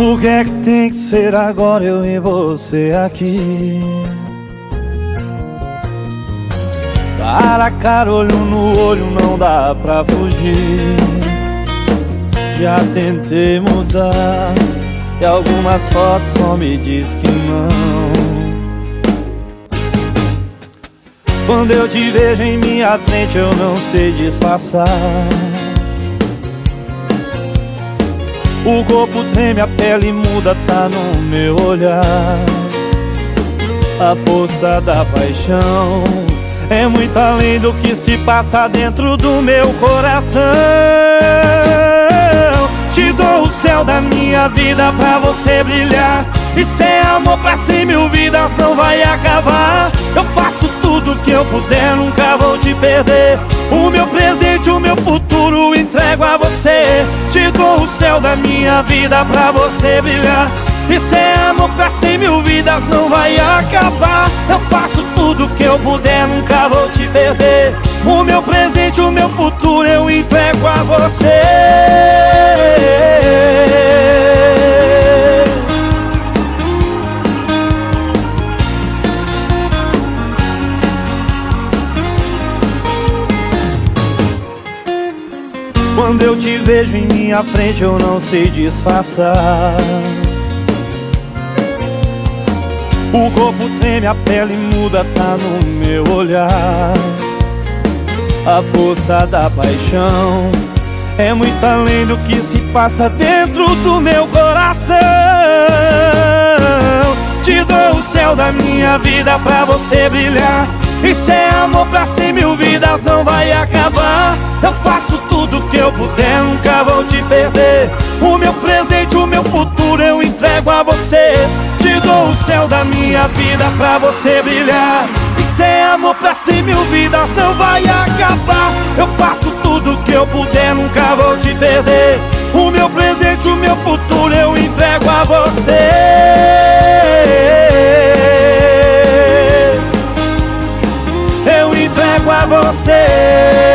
Por que é que tem que ser agora eu e você aqui? Cara a cara, olho no olho, não dá pra fugir. Já tentei mudar E algumas fotos só me diz que não. Quando eu te vejo em minha frente eu não sei disfarçar O corpo treme, a pele muda, tá no meu olhar. A força da paixão É muito além do que se passa dentro do meu coração. Te dou o céu da minha vida pra você brilhar. E sem amor pra cem mil vidas não vai acabar. Eu faço a você. Te dou o céu da minha vida pra você brilhar. E sem amor pra cem mil vidas não vai acabar. Eu faço tudo que eu puder, nunca vou te perder. O meu presente, o meu futuro eu entrego a você Quando eu te vejo em minha frente eu não sei disfarçar. O corpo treme, a pele muda, tá no meu olhar. A força da paixão É muito além do que se passa dentro do meu coração. Te dou o céu da minha vida pra você brilhar e sem amor pra cem mil vidas não vai acabar. Eu faço tudo que eu puder, nunca vou te perder. O meu presente, o meu futuro eu entrego a você. Te dou o céu da minha vida pra você brilhar. E sem amor pra cem mil vidas não vai acabar. Eu faço tudo que eu puder, nunca vou te perder. O meu presente, o meu futuro eu entrego a você você